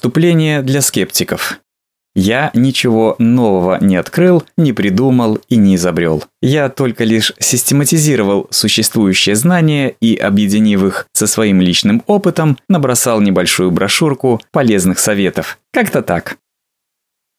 Вступление для скептиков. Я ничего нового не открыл, не придумал и не изобрел. Я только лишь систематизировал существующие знания и, объединив их со своим личным опытом, набросал небольшую брошюрку полезных советов. Как-то так.